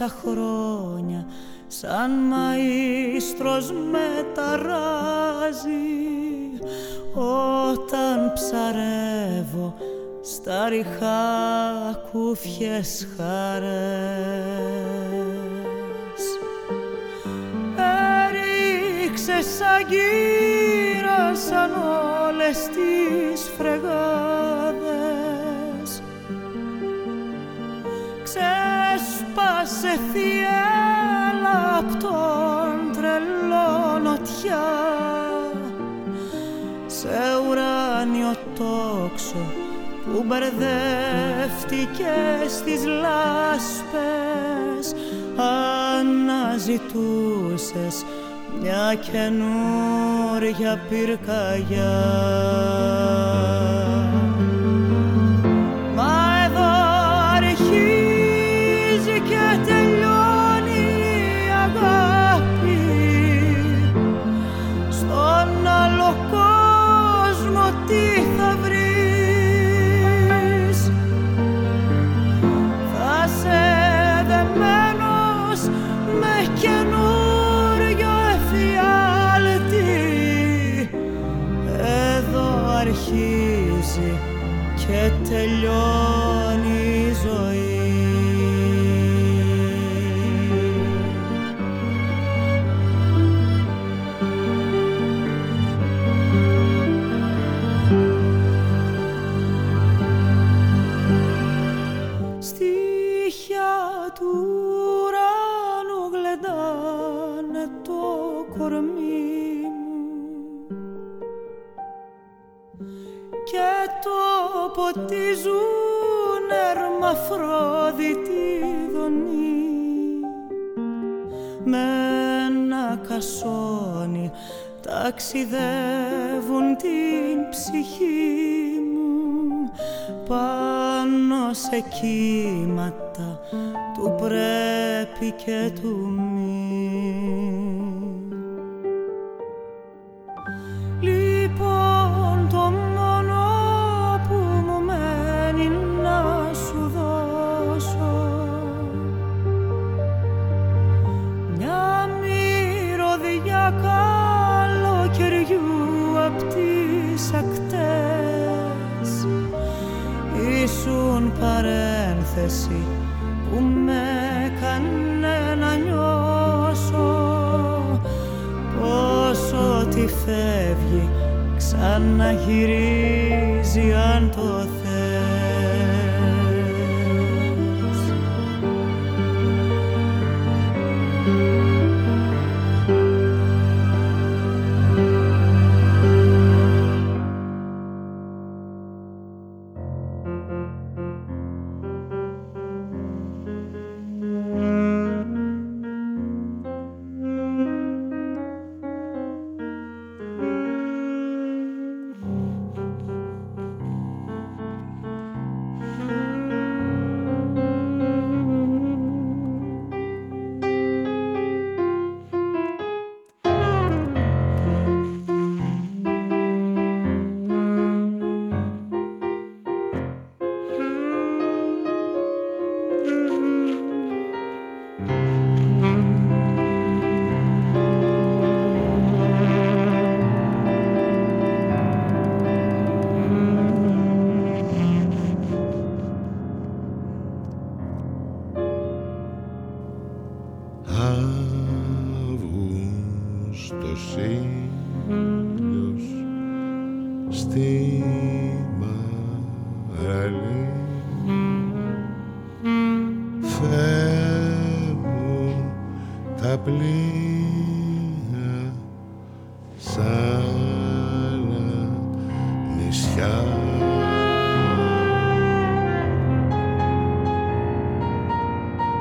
τόσα χρόνια σαν μαΐστρος με ταράζει όταν ψαρεύω στα ριχά κούφιες χαρές Έριξε σαν κύρα σαν όλες τις μπερδεύτηκες στις λάσπες. Αναζητούσες μια καινούρια πυρκαγιά.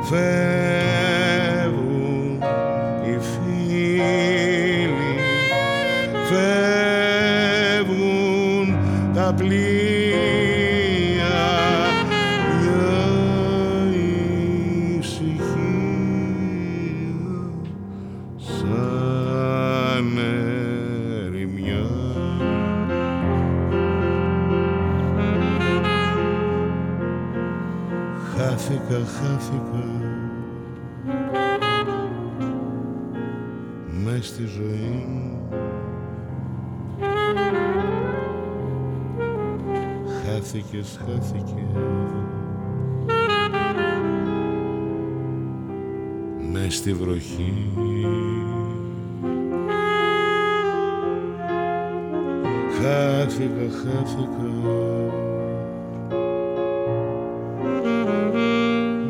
φεύγουν οι φίλοι, φεύγουν τα πλοία. ποιος χάθηκε. Με στη βροχή. Χάθηκα, χάθηκα.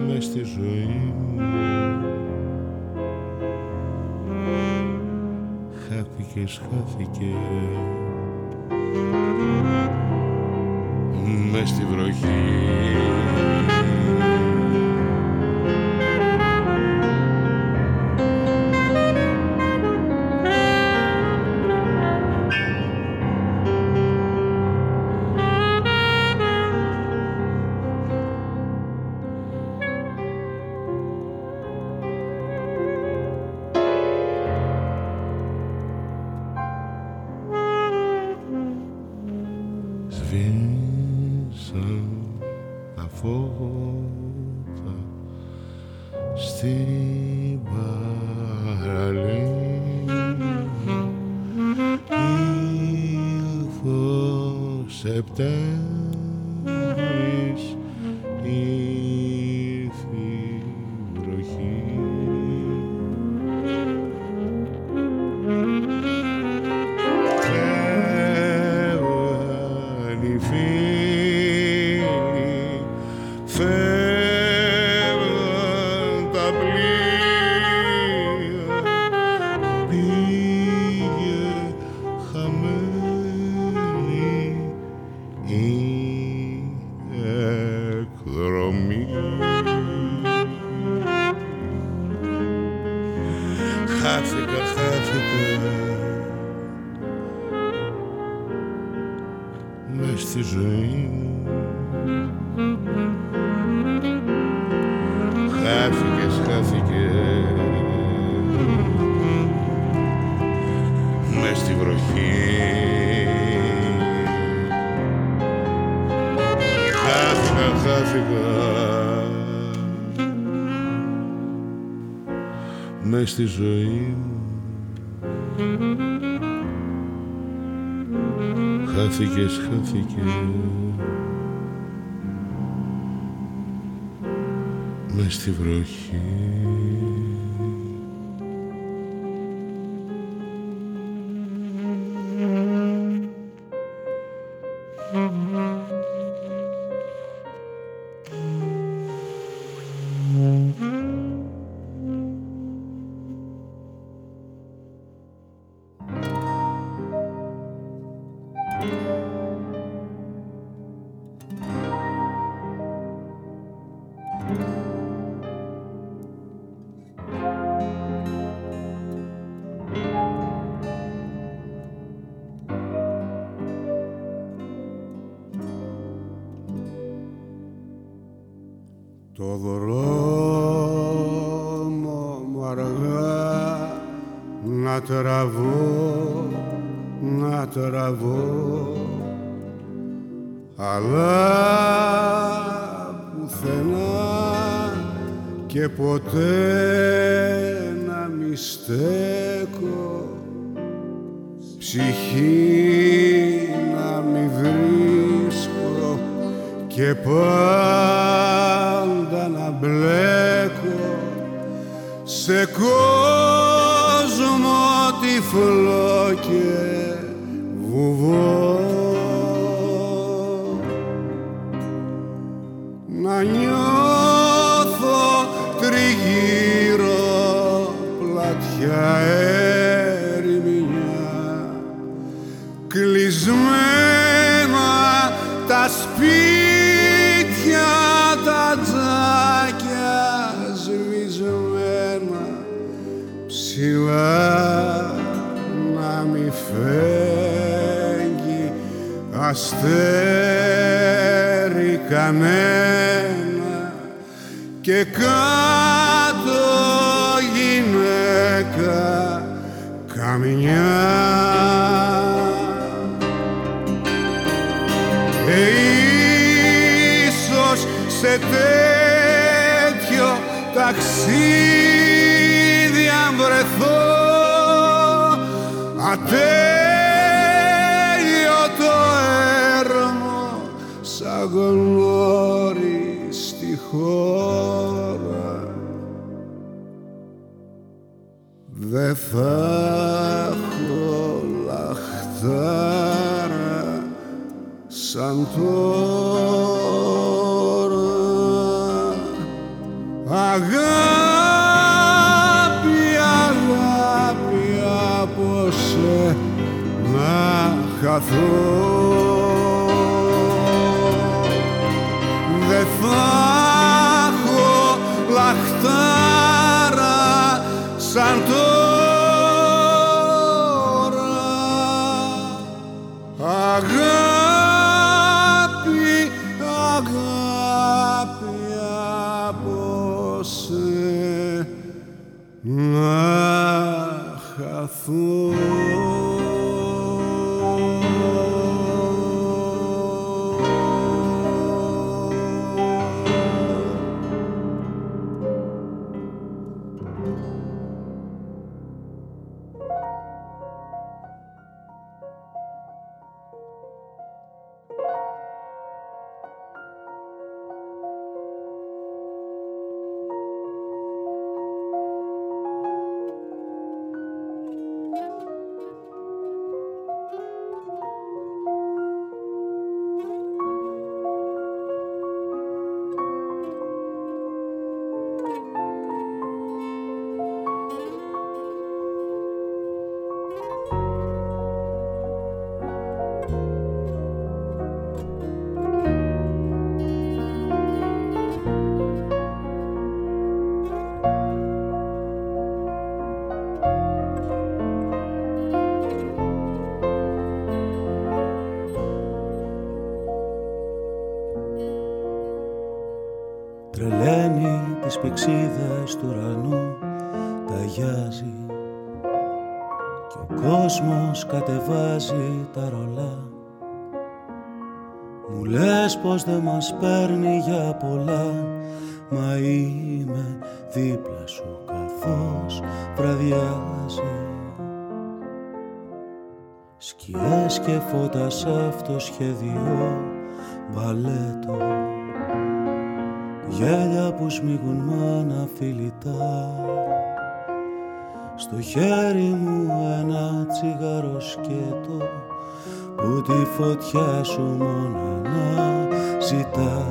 Με στη ζωή χάθηκες, χάθηκες. μες στη βροχή. στη ζωή μου. Χάθηκες, χάθηκες. Μες στη βροχή. I love. Μας παίρνει για πολλά. Μα είμαι δίπλα σου καθώς βραδιάζει. Σκιές και φώτα σ' αυτό σχέδιο μπαλέτο. Γέλια που σμίγουν μάνα φιλιτά Στο χέρι μου ένα τσιγάρο σκέτο Που τη φωτιά σου μόνο να ressuscitar.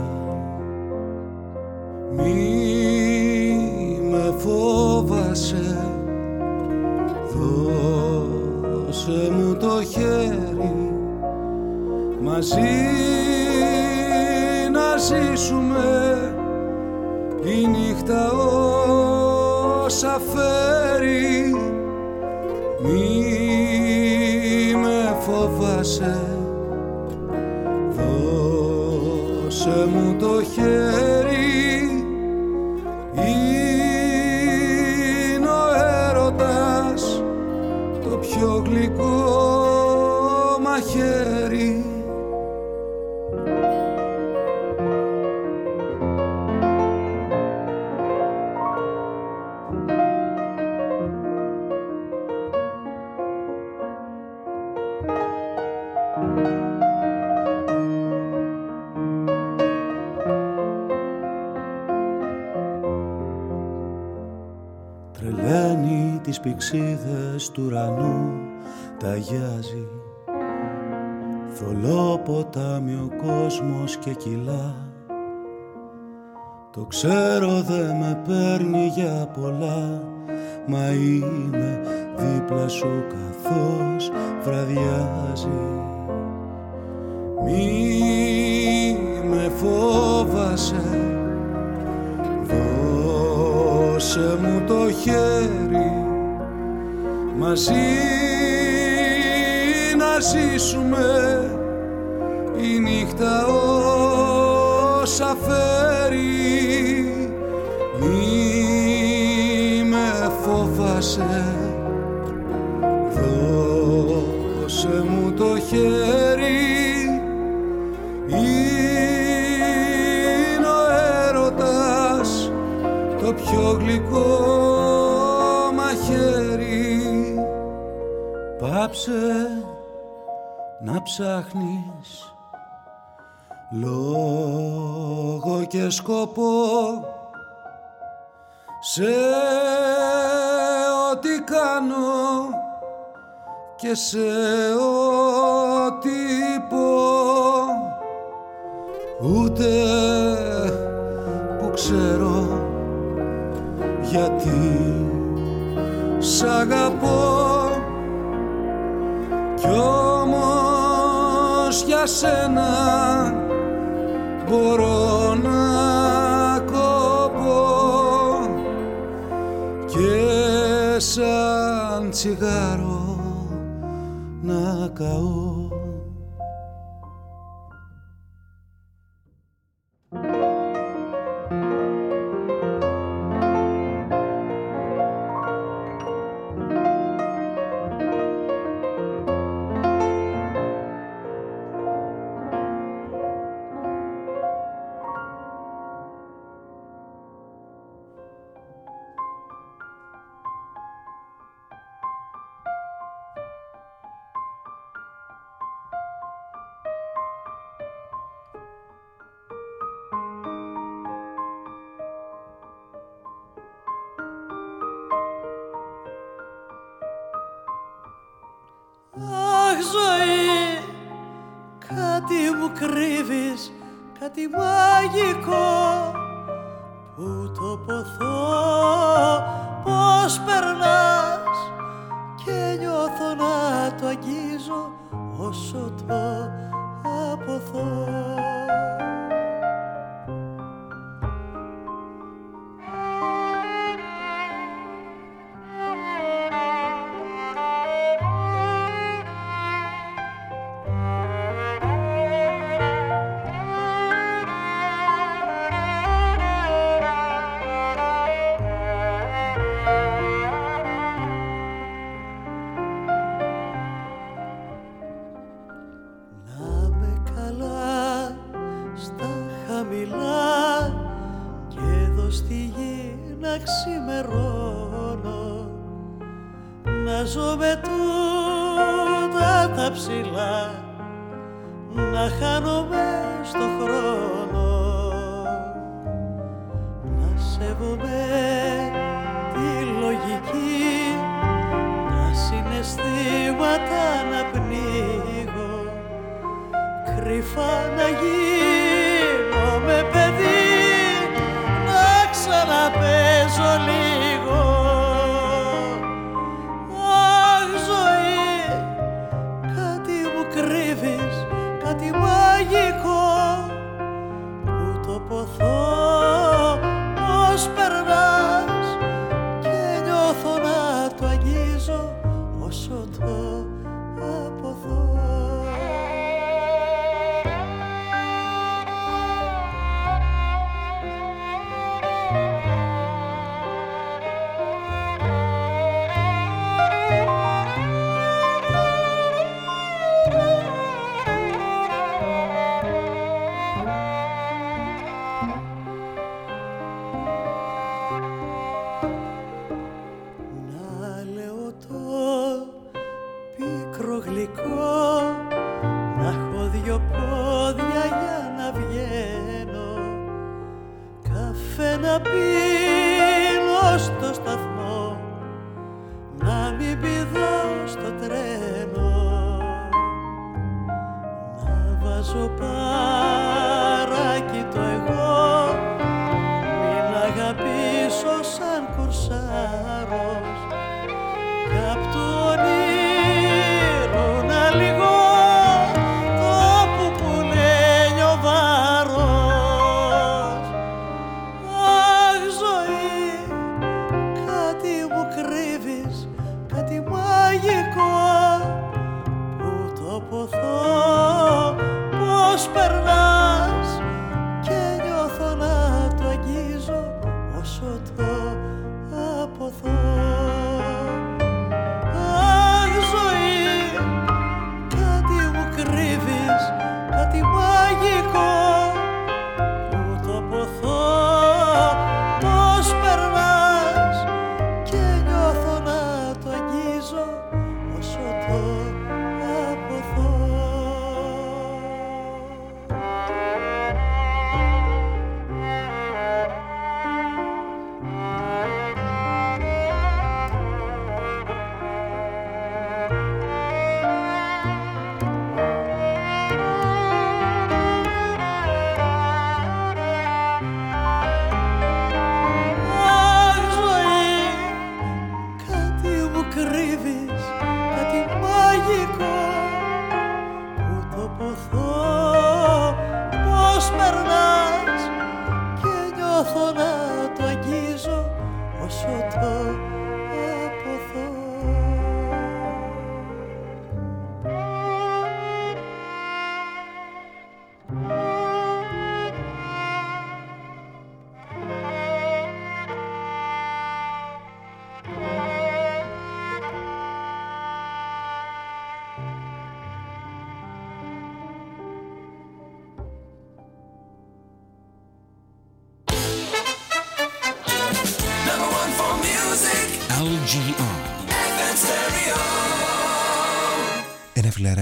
Τρελαίνει τις πηξίδες του ουρανού Ταγιάζει Θολό ποτάμι ο κόσμος και κιλά Το ξέρω δε με παίρνει για πολλά Μα είμαι δίπλα σου καθώς βραδιάζει. Μη με φόβασε Δώσε μου το χέρι μαζί να ζήσουμε. Η νύχτα όσα φέρει μη με φόβασε. Δώσε μου το χέρι είναι ο έρωτας το το πιο γλυκό πάψε να ψάχνεις λόγο και σκοπό. Σε ό,τι κάνω και σε ό,τι πω. Ούτε που ξέρω γιατί σ' αγαπώ κι όμως για σένα μπορώ να κοπώ και σαν τσιγάρο να καώ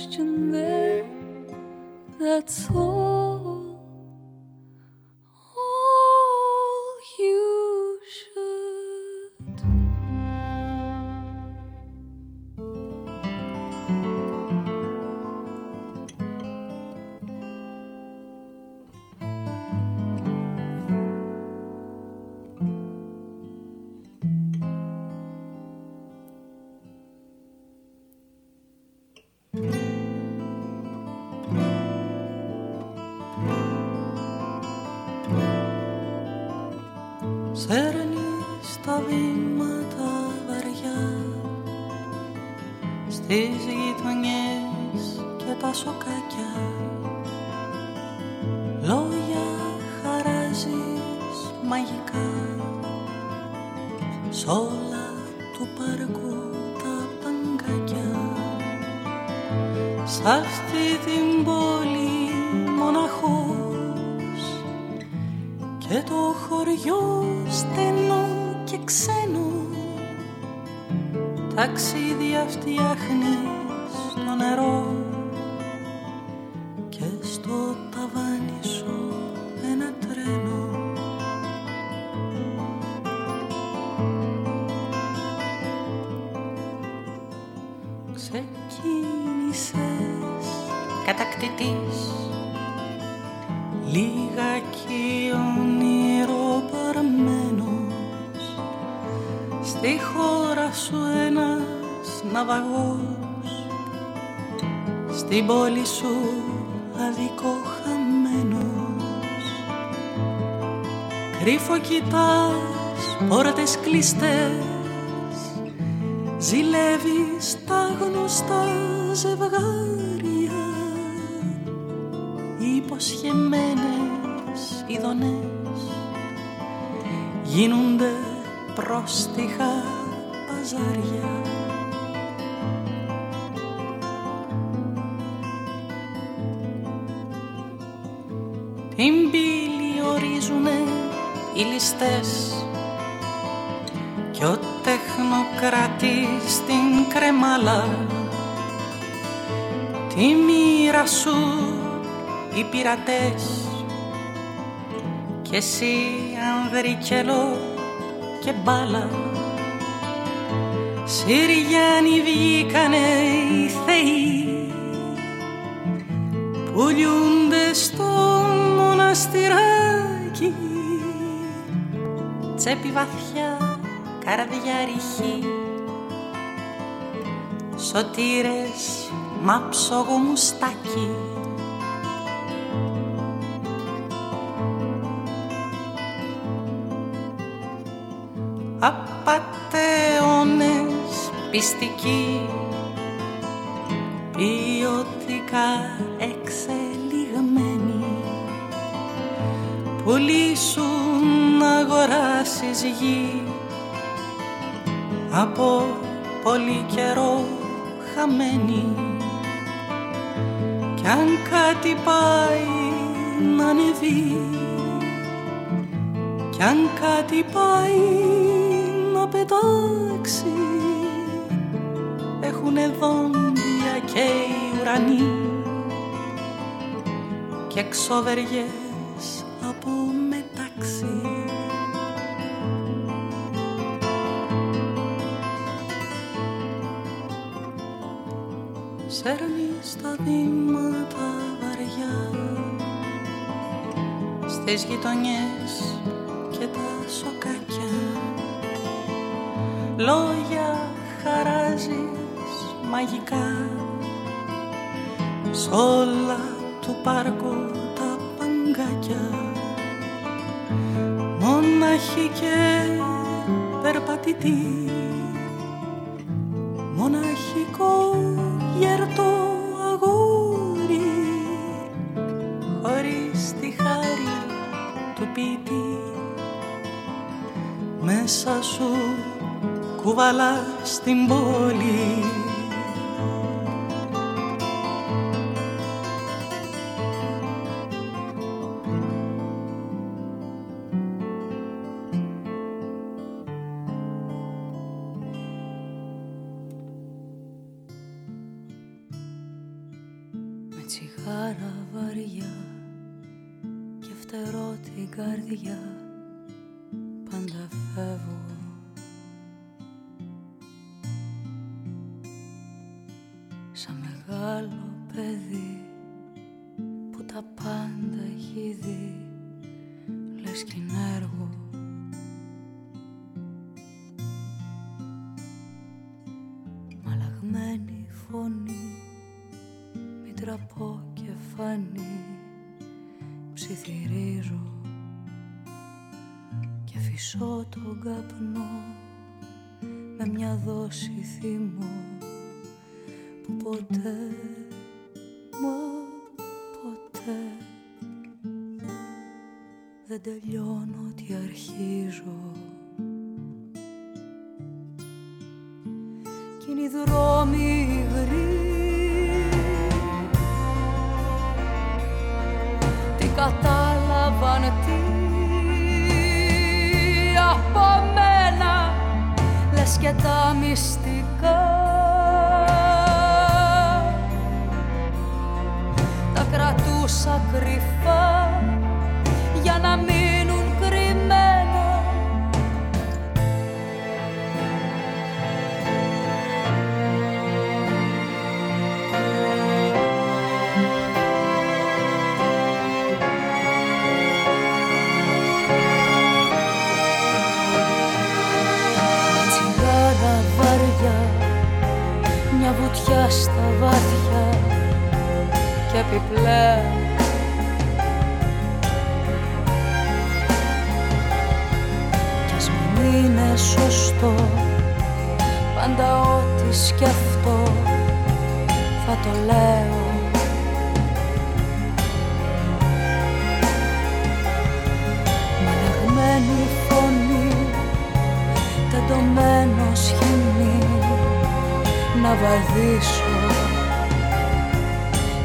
question there. That's all. Κοιτάς πόρτες κλειστές Ζηλεύεις τα γνωστά ζευγάρια. Υποσχεμένες ειδονές Γίνονται πρόστιχα παζάρια. Την πύλη ορίζουνε οι ληστές. Κι ο τεχνοκράτης στην κρεμάλα τη μοίρα σου οι πειρατές. Και εσύ ανδρικελό και μπάλα Συριάνοι βγήκανε οι θεοί. Πουλιούνται καρδιά ρηχή. Σωτήρες μα ψόγο μουστάκι. Απατεώνες πιστικοί ποιοτικά εξελιγμένοι πουλήσουν να αγοράσεις γη από πολύ καιρό χαμένη. Κι αν κάτι πάει να ανεβεί κι αν κάτι πάει να πετάξει έχουνε δόντια και οι ουρανοί και ξόβεργες από μεταξύ Σέρνεις τα βήματα βαριά. Στις γειτονιές και τα σοκάκια. Λόγια χαράζεις μαγικά. Σ' όλα του πάρκου τα παγκάκια. Μονάχοι και περπατητή κουβαλά στην πόλη δεν τελειώνω τι αρχίζω. Κι είναι οι δρόμοι τι κατάλαβαν τι από μένα λες και τα μυστικά. Τα κρατούσα κρυφά στα βάθια και επιπλέον. Κι ας μην είναι σωστό πάντα ό,τι σκεφτώ θα το λέω. Μαλαγμένη φωνή τεντωμένος σχοινί να βαδίσω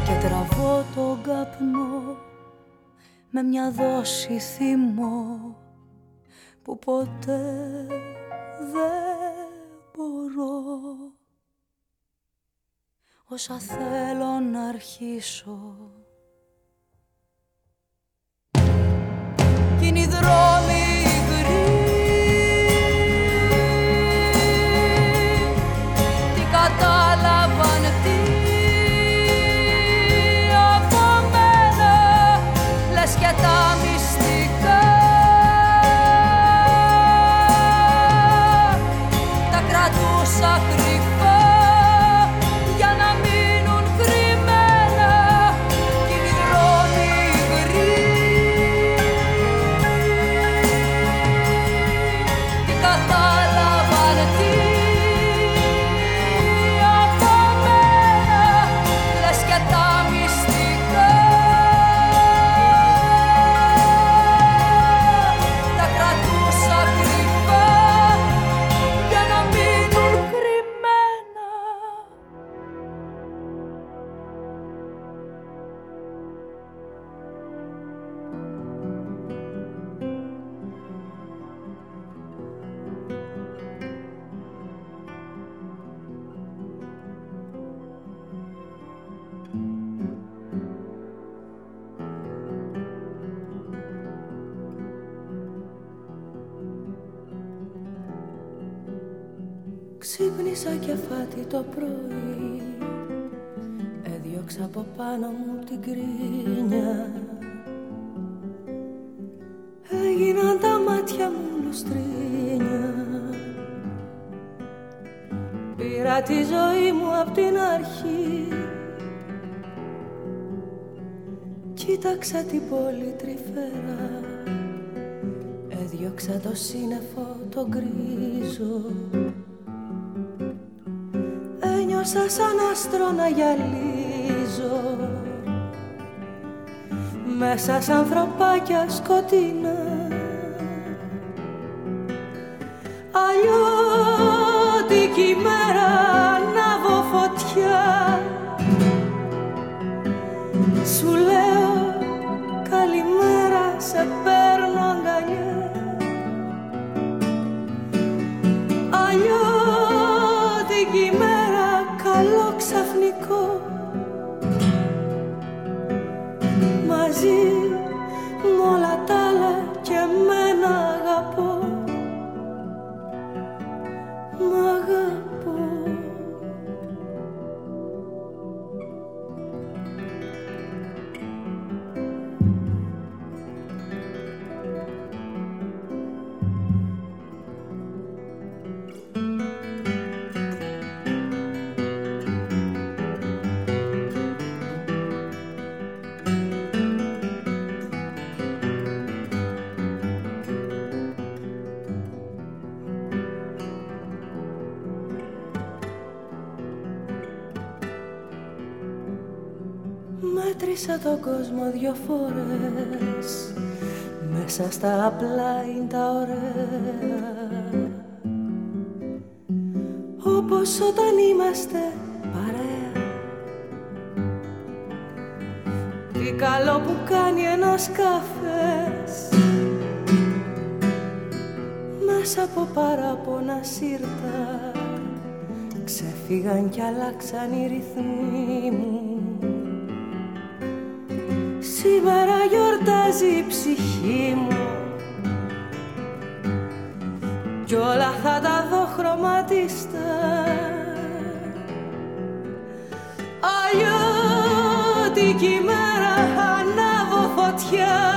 και τραβώ τον καπνό με μια δόση θυμό που ποτέ δεν μπορώ. Όσα θέλω να αρχίσω κι είναι οι δρόμοι από πάνω μου την κρίνια. Έγιναν τα μάτια μου λουστρίνια. Πήρα τη ζωή μου απ' την αρχή. Κοίταξα την πόλη τρυφερά. Έδιωξα το σύννεφο το γκρίζο. Ένιωσα σαν άστρο να γυαλίζω Μέσα σαν ανθρωπάκια σκοτεινά. Αλλιώτικη μέρα ανάβω φωτιά. Σου λέω καλημέρα σε παίρνω αγκαλιά Αλλιώτικη Μαζί με όλα τα άλλα και εμένα αγαπώ. Μ' αγαπώ Γύρισα τον κόσμο δυο φορές. Μέσα στα απλά είναι τα ωραία. Όπως όταν είμαστε παρέα. Τι καλό που κάνει ένας καφές. Μέσα από παράπονα σύρτα. Ξεφύγαν κι αλλάξαν οι ρυθμοί μου Σήμερα γιορτάζει η ψυχή μου. Κι όλα θα τα δω χρωματιστά Αλλιώτικη μέρα ανάβω φωτιά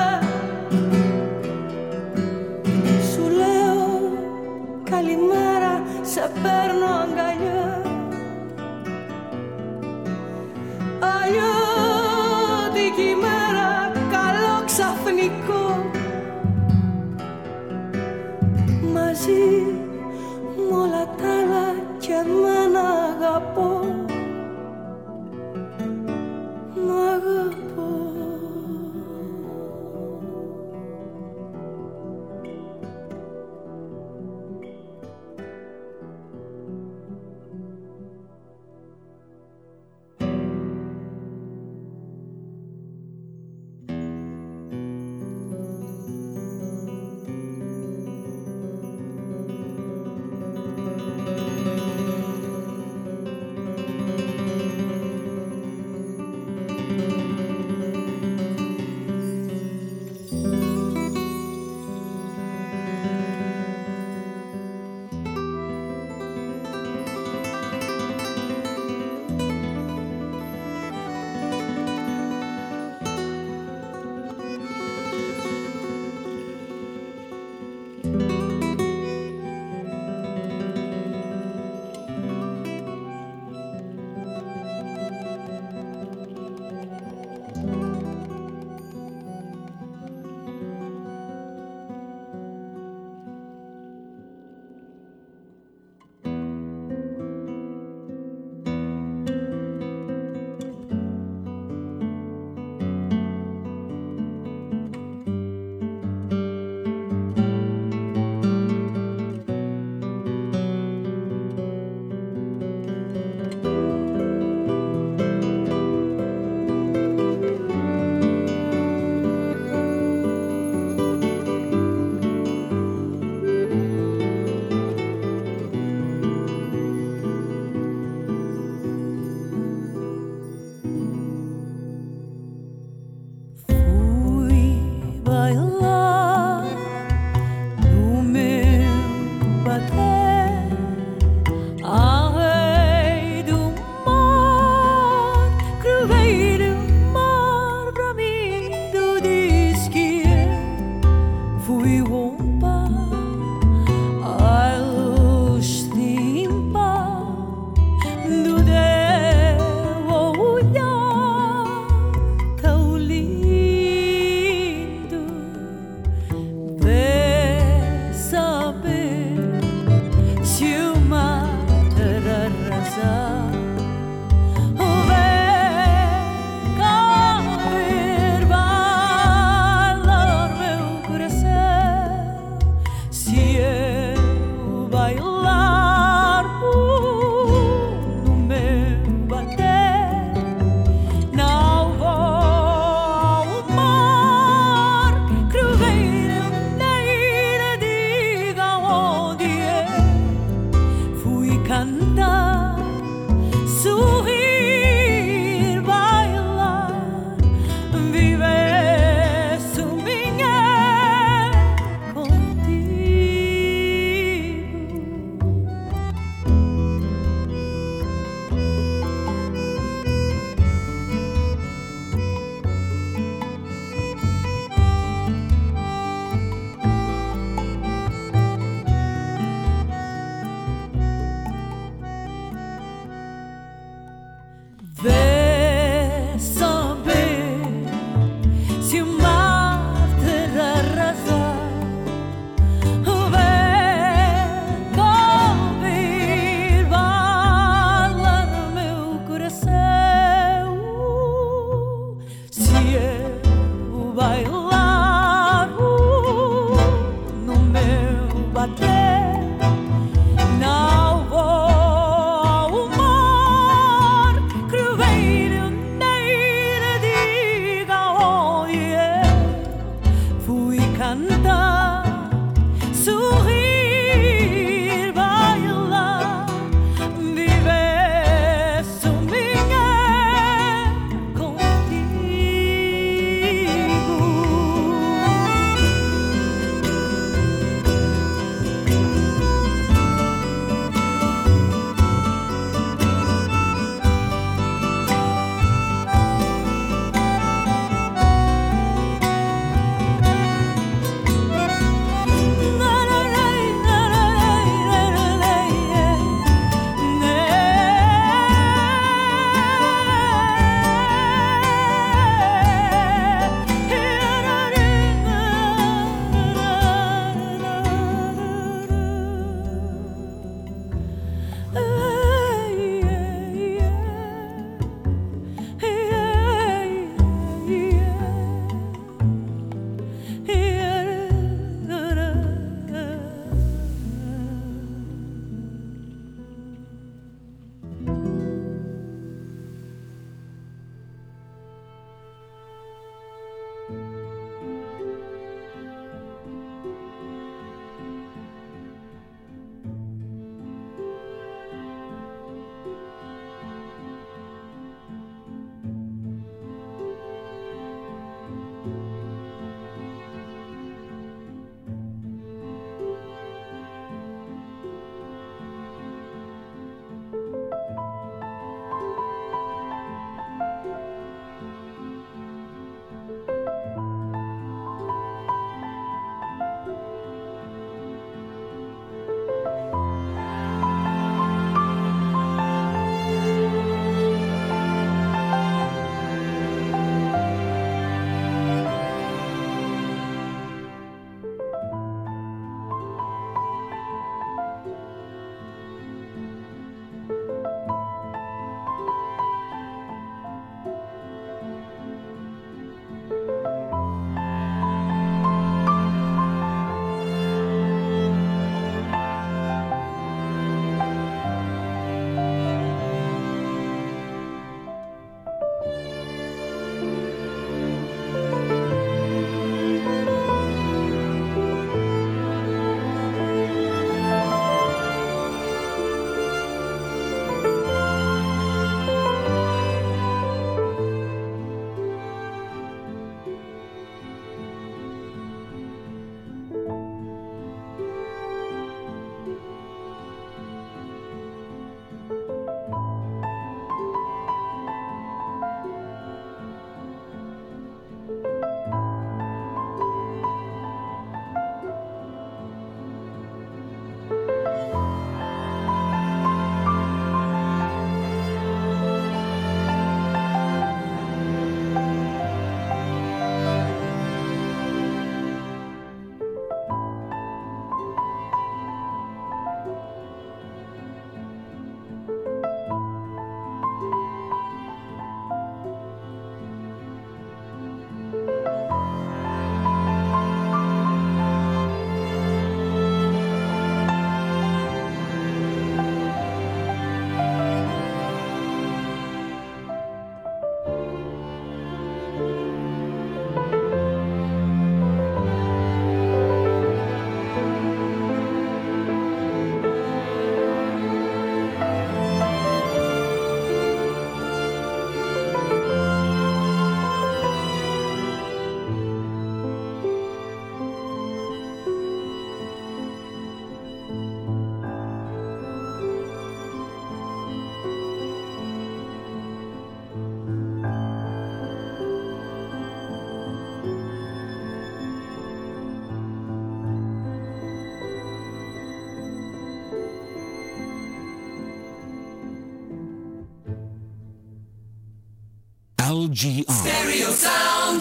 LGR. Stereo Sound.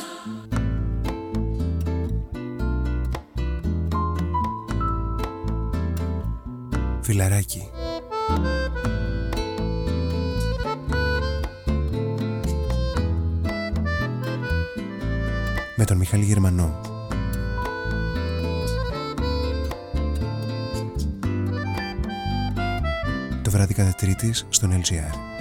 Φιλαράκι. Με τον Μιχάλη Γερμανό. Το βράδυ κάθε τρίτης στον LGR.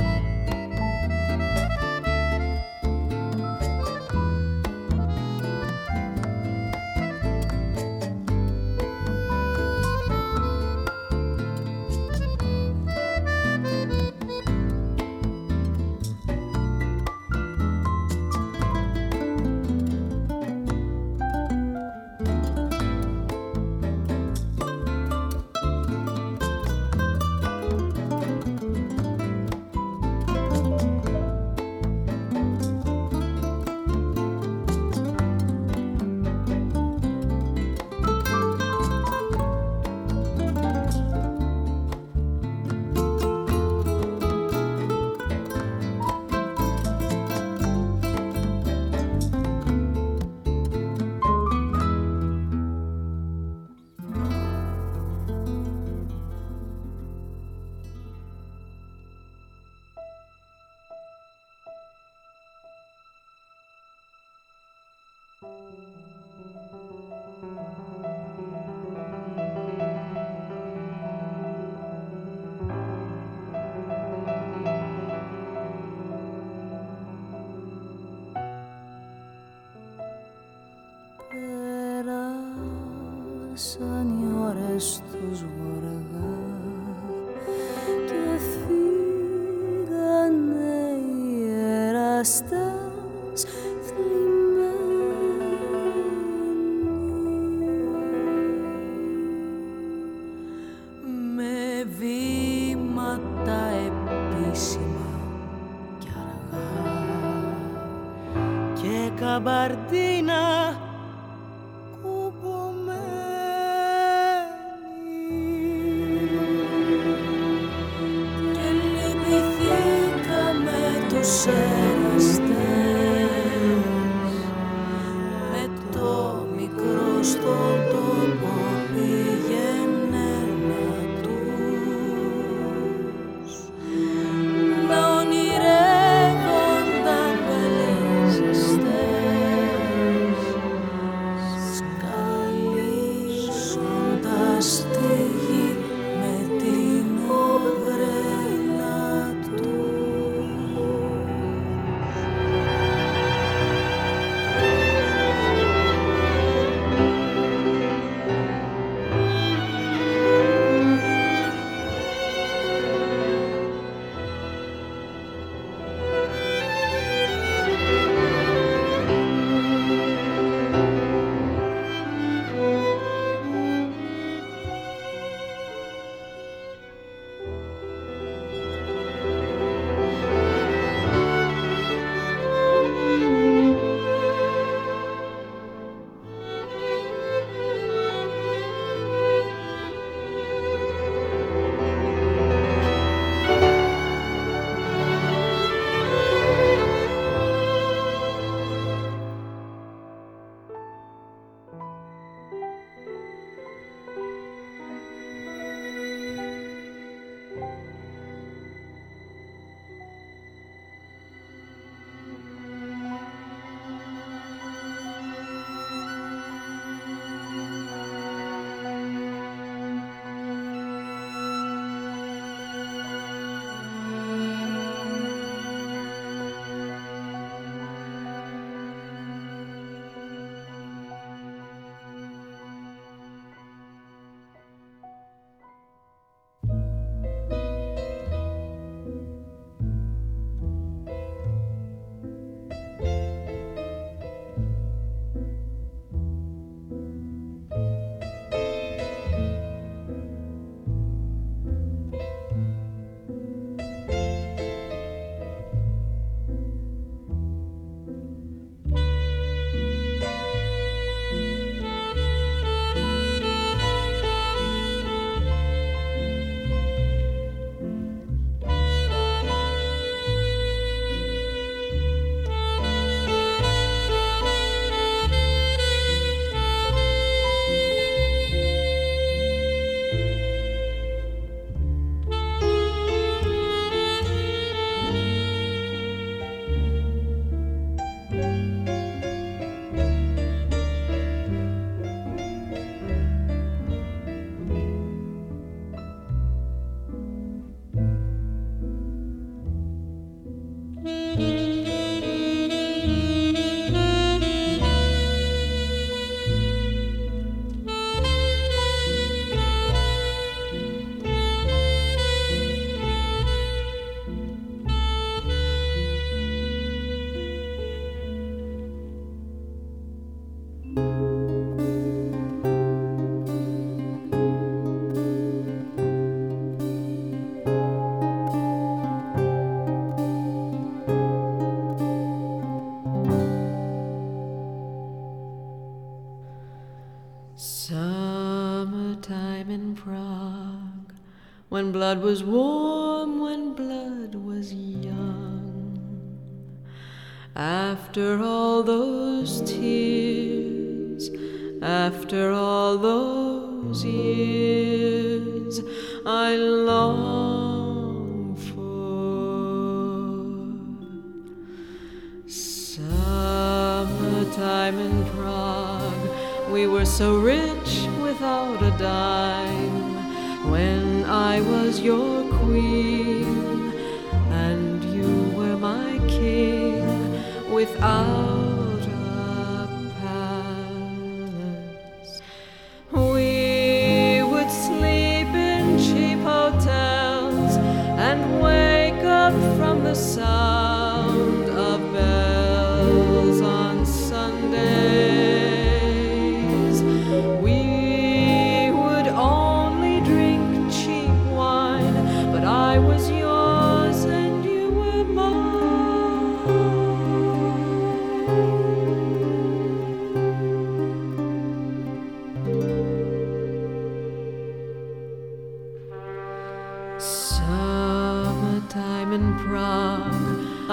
blood was warm.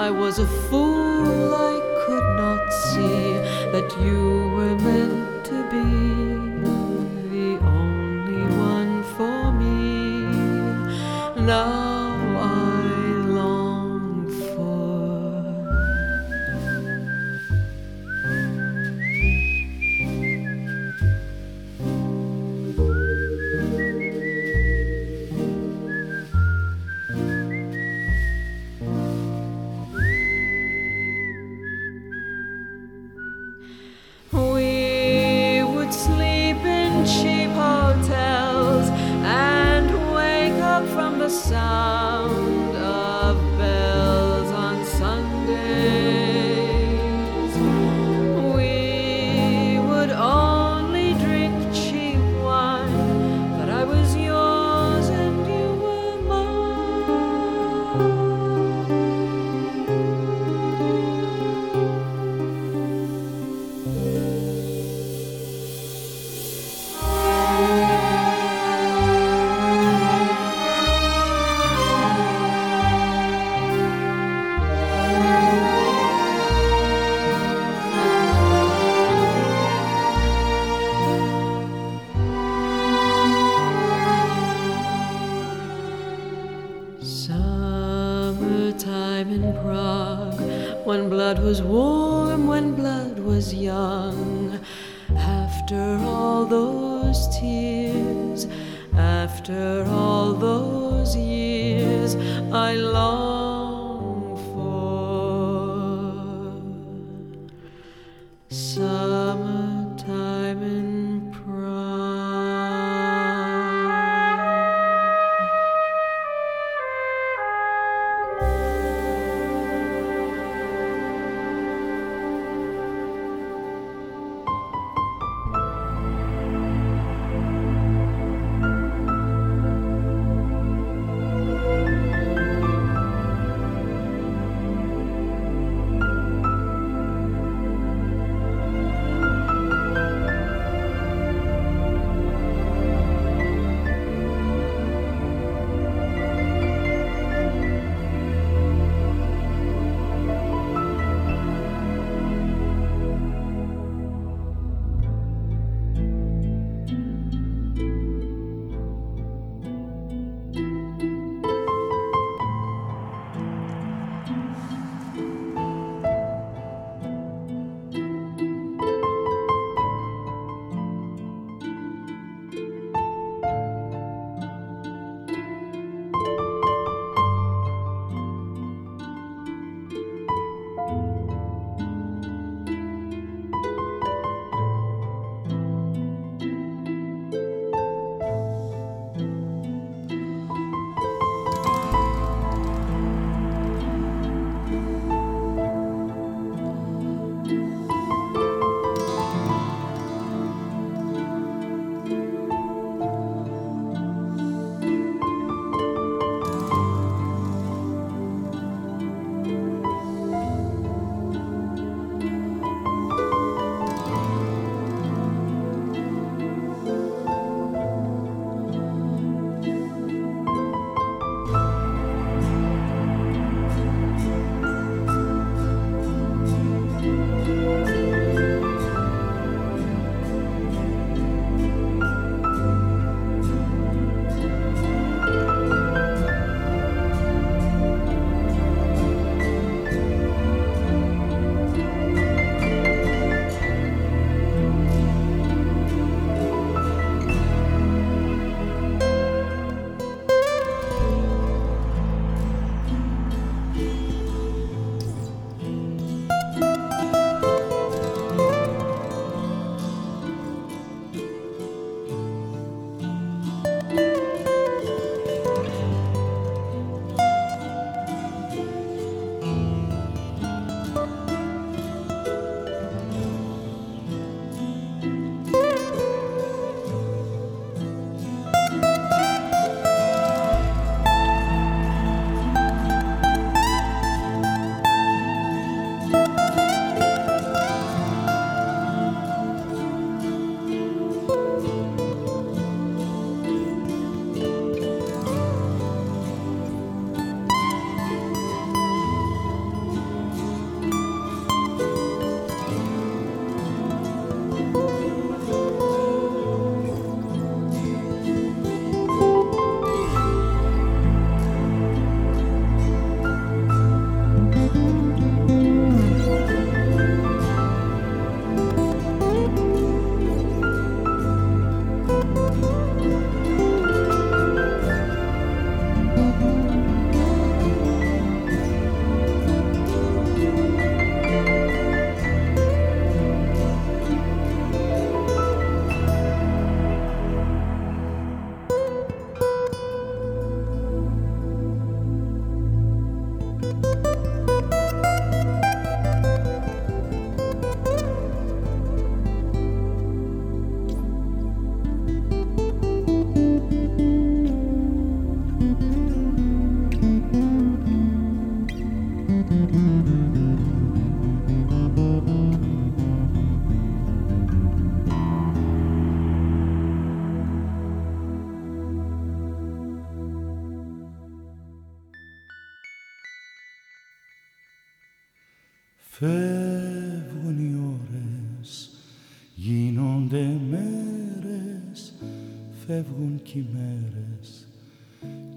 I was a fool, I could not see that you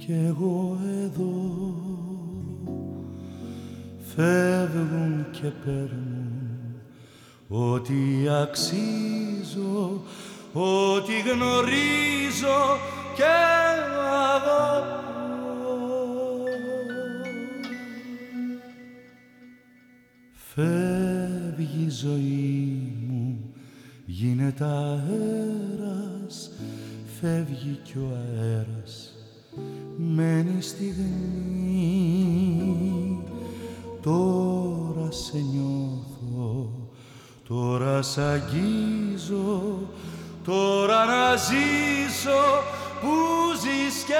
κι εγώ εδώ. Φεύγουν και παίρνουν ό,τι αξίζω, ό,τι γνωρίζω και αγαπώ. Φεύγει η ζωή μου, γίνεται αέρας, φεύγει κι ο αέρας, μένεις στιγμή. Τώρα σε νιώθω, τώρα σ' αγγίζω, τώρα να ζήσω που ζεις κι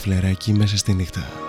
φλεράκι μέσα στη νύχτα.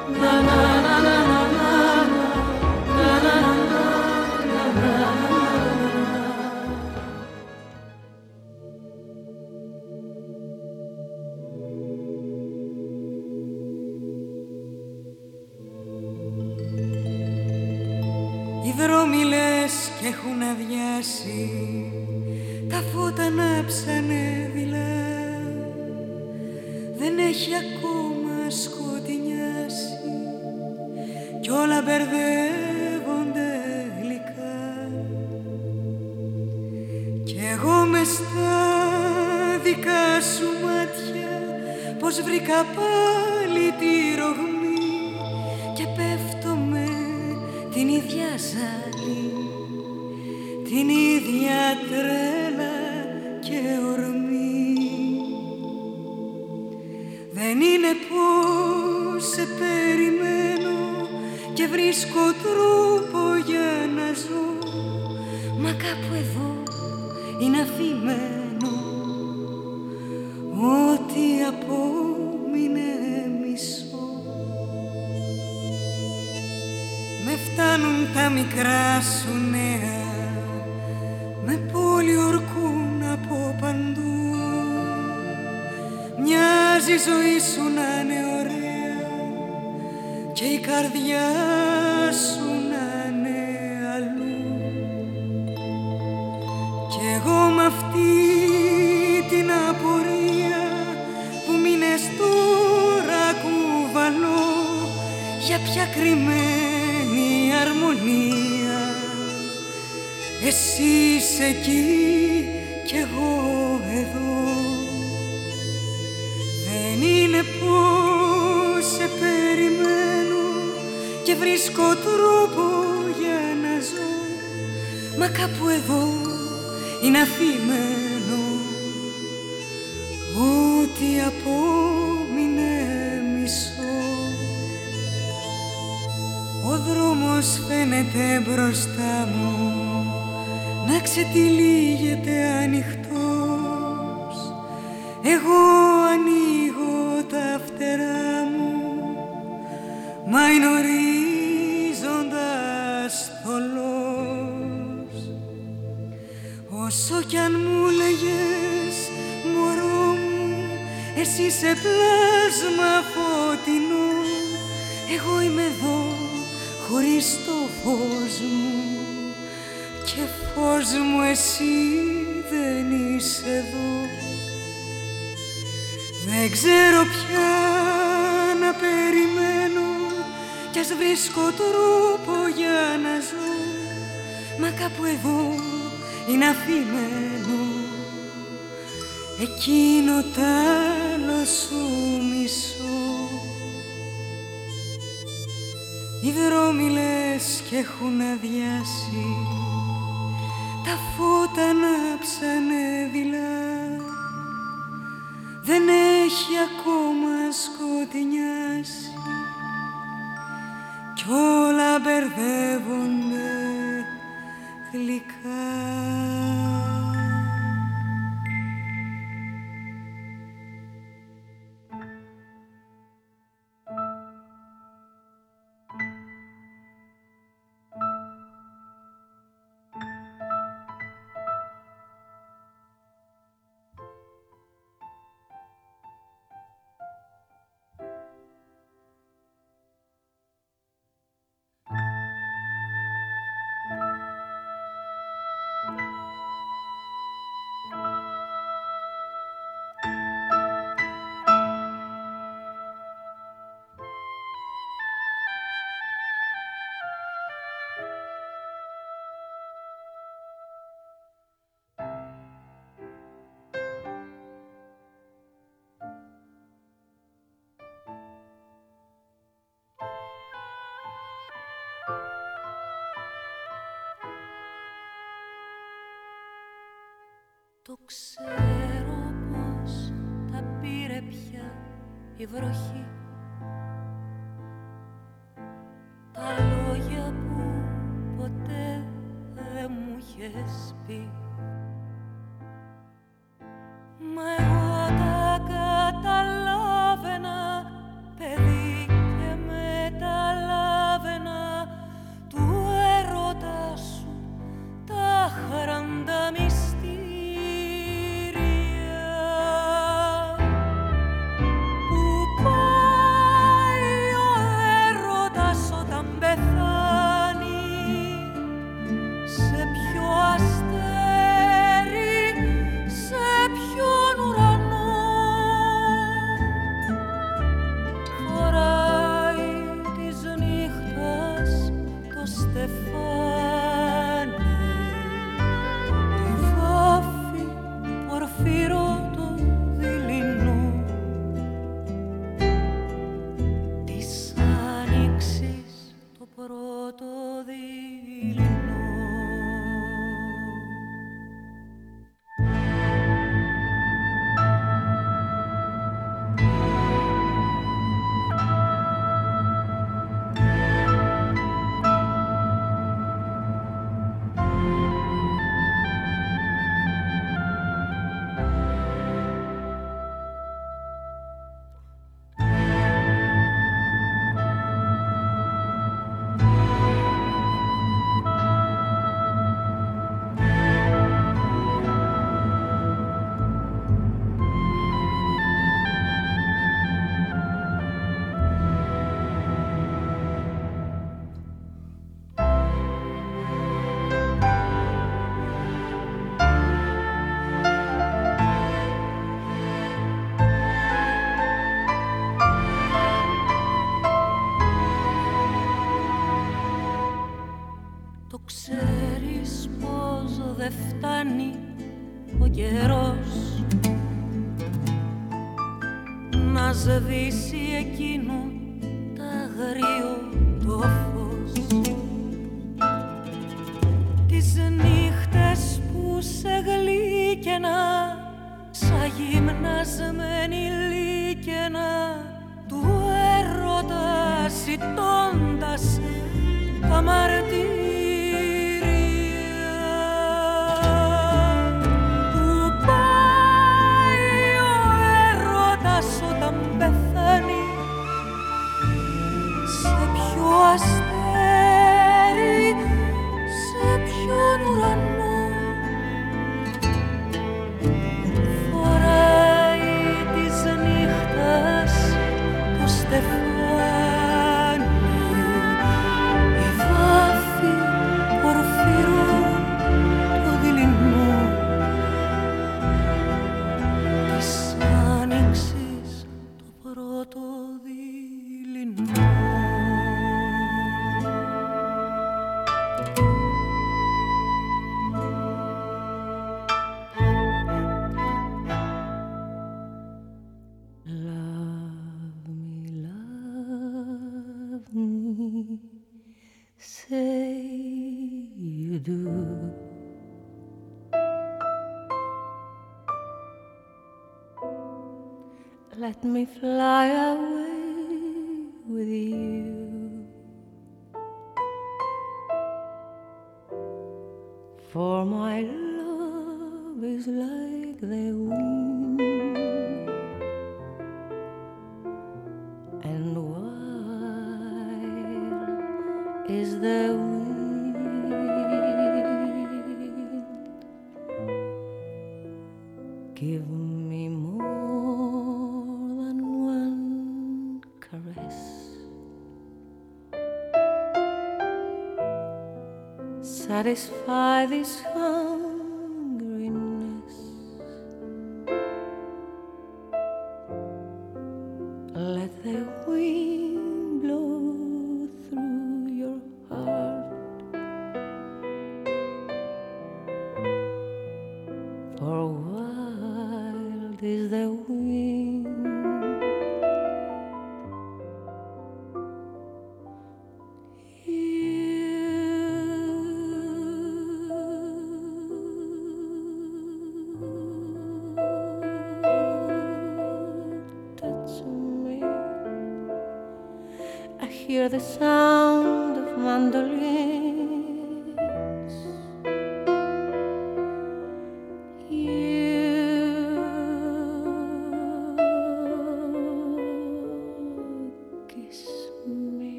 Τη ρογμή και πέφτω με την ίδια ζάλη την ίδια τρέλα και ορμή. Δεν είναι πως σε περιμένω και βρίσκω τρόπο για να ζω Μα κάπου εδώ είναι αφημένος. Ό,τι απόμεινε μικρά σου νέα με πόλη ορκούν από παντού. Μοιάζει η ζωή σου να είναι ωραία και η καρδιά σου να είναι αλλού. Κι εγώ με αυτή την απορία που μείνες τώρα κουβαλώ για ποια κρυμμένη αρμονία εσύ είσαι εκεί κι εγώ εδώ. Δεν είναι πως σε περιμένω και βρίσκω τρόπο για να ζω. Μα κάπου εδώ είναι αφημένος. Ό,τι απόμεινε φαίνεται μπροστά μου να ξετυλίγεται ανοιχτός. Εγώ χωρίς το φως μου και φως μου εσύ δεν είσαι εδώ. Δεν ξέρω πια να περιμένω κι ας βρίσκω τρόπο για να ζω. Μα κάπου εδώ είναι αφημένο εκείνο τ' άλλο σου μισό Οι δρόμοι λες κι έχουν αδειάσει τα φώτα ανάψανε δειλά. Δεν έχει ακόμα σκοτεινιάσει κι όλα μπερδεύονται γλυκά Το ξέρω πως τα πήρε πια η βροχή. Τα λόγια που ποτέ δεν μου είχες πει. Let me fly away with you. For my love is like the wind, and wild is the satisfy these.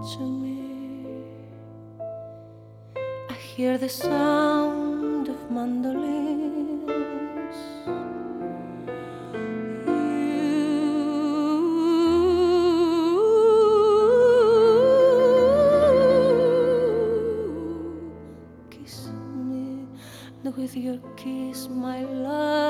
to me. I hear the sound of mandolins. You kiss me, and with your kiss, my love.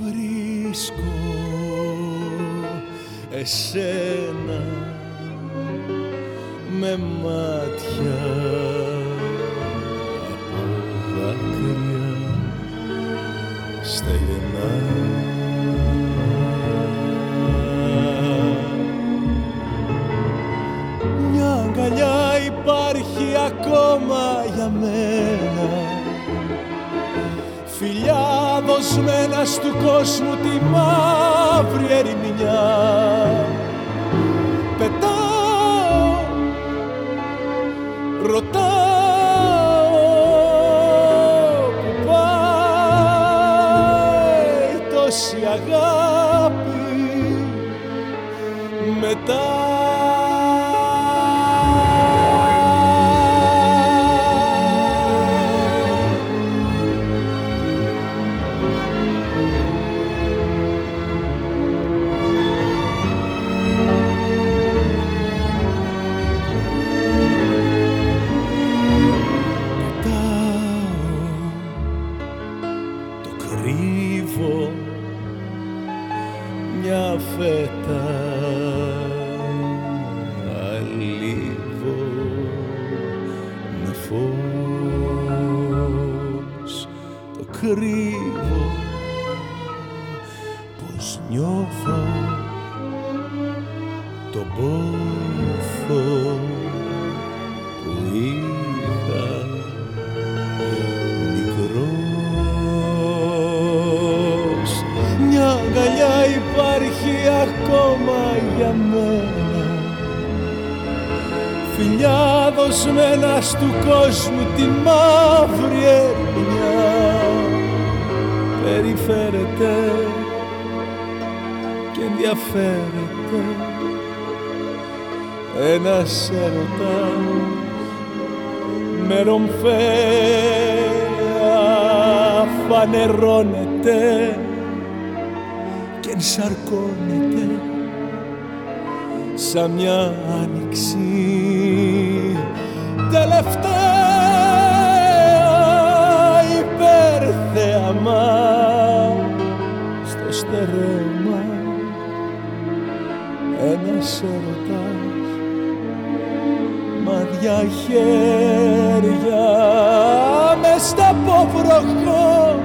Βρίσκω εσένα με μάτια από δάκρυα στεγνά. Μια αγκαλιά υπάρχει ακόμα Φιλιά δοσμένα του κόσμου τη μαύρη ερημινιά. Πετάω, ρωτάω ένας έρωτας με ρομφαία φανερώνεται και ενσαρκώνεται σαν μια άνοιξη χέρια μες στα ποβροχό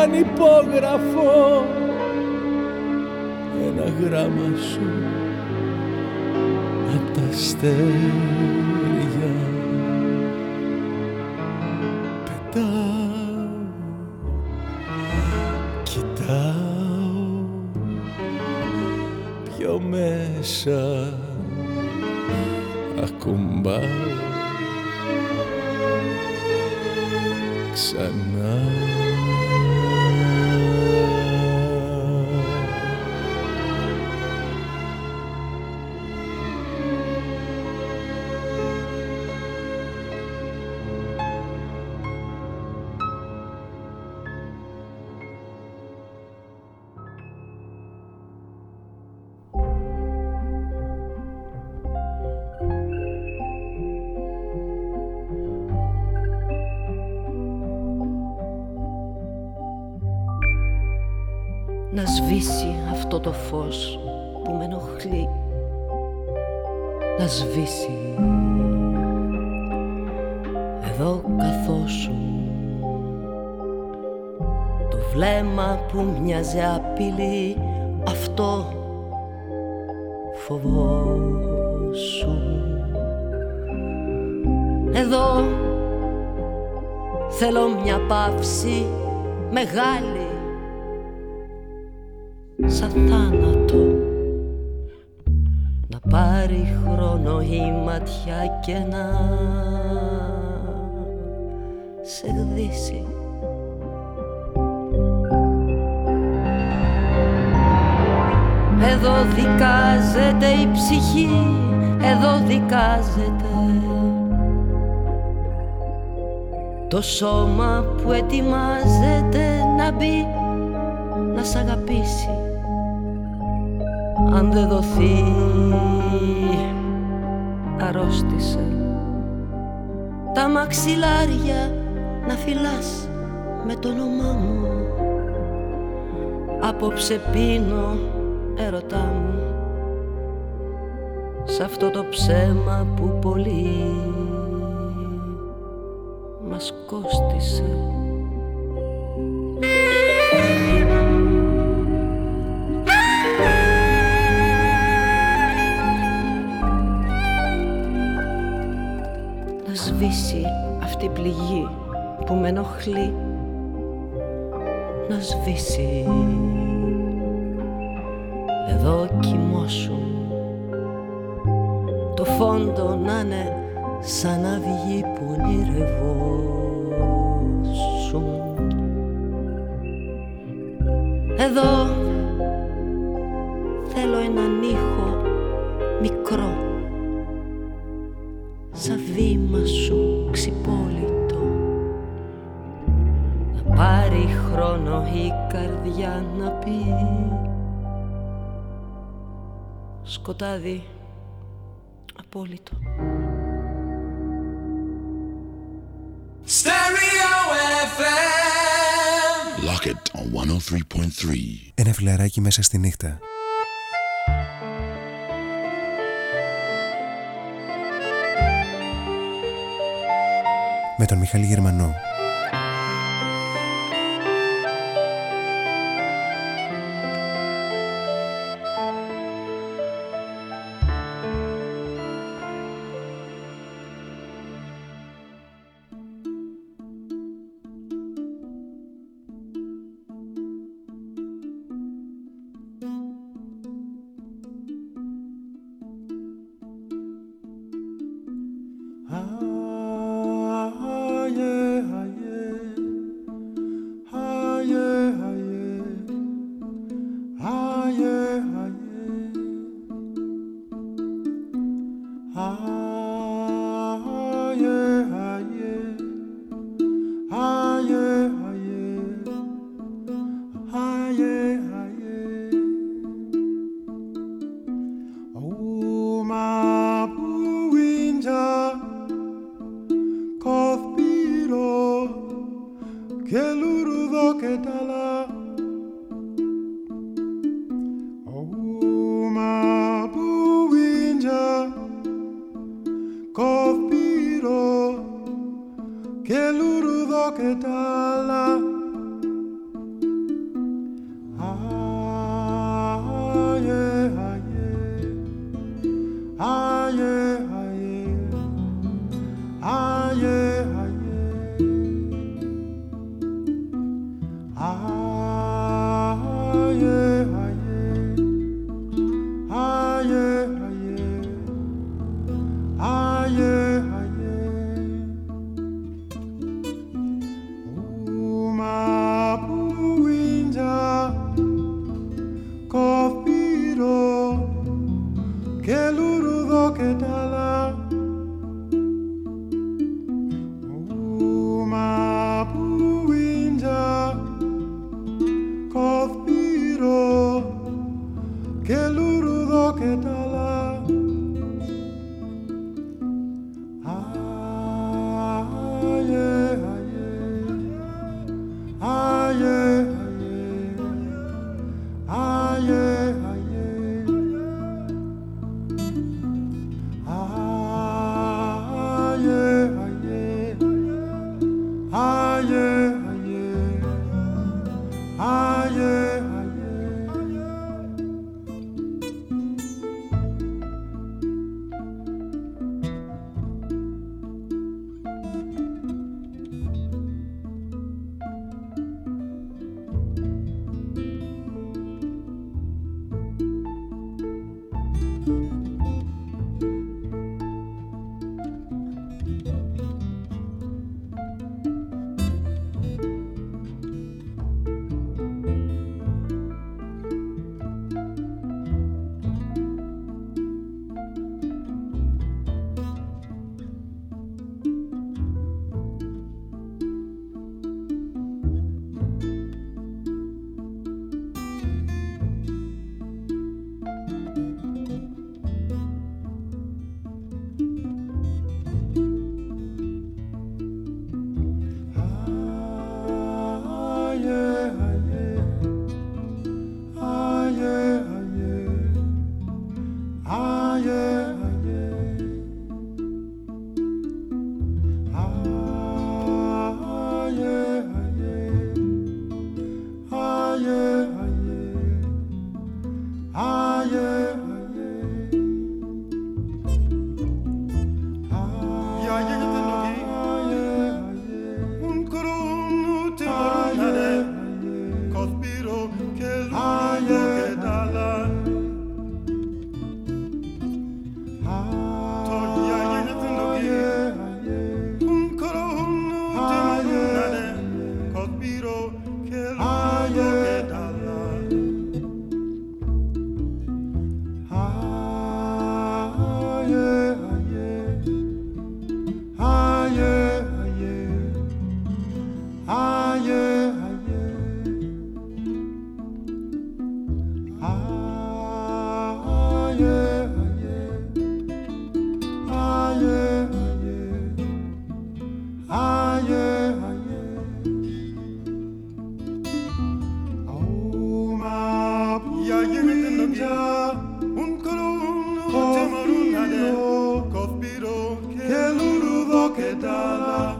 ανυπόγραφο ένα γράμμα σου απ' τα αστέρια που μοιάζει απειλή αυτό. Φοβόσου εδώ θέλω μια παύση μεγάλη σαν θάνατο. Να πάρει χρόνο η ματιά και να σε γδίσει Εδώ δικάζεται η ψυχή, εδώ δικάζεται. Το σώμα που ετοιμάζεται να μπει να σ' αγαπήσει. Αν δεν δοθεί αρρώστησε. Τα μαξιλάρια να φυλάς με το όνομά μου. Απόψε πίνω ερωτά μου σε αυτό το ψέμα που πολύ μας κόστισε. Να σβήσει αυτή η πληγή που με ενοχλεί. Να σβήσει εδώ κοιμώσουν το φόντο να είναι σαν αυγή που ονειρευόσουν Εδώ θέλω έναν ήχο μικρό σαν βήμα σου ξυπόλυτο. Να πάρει χρόνο η καρδιά να πει σκοτάδι απόλυτο. Stereo FM. Lock it on 103.3. Ένα φιλαράκι μέσα στη νύχτα. Με τον Μιχάλη Γερμανό. 二月 Que coquetada.